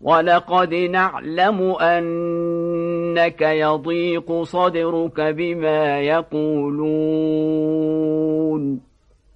ولقد نعلم أنك يضيق صدرك بما يقولون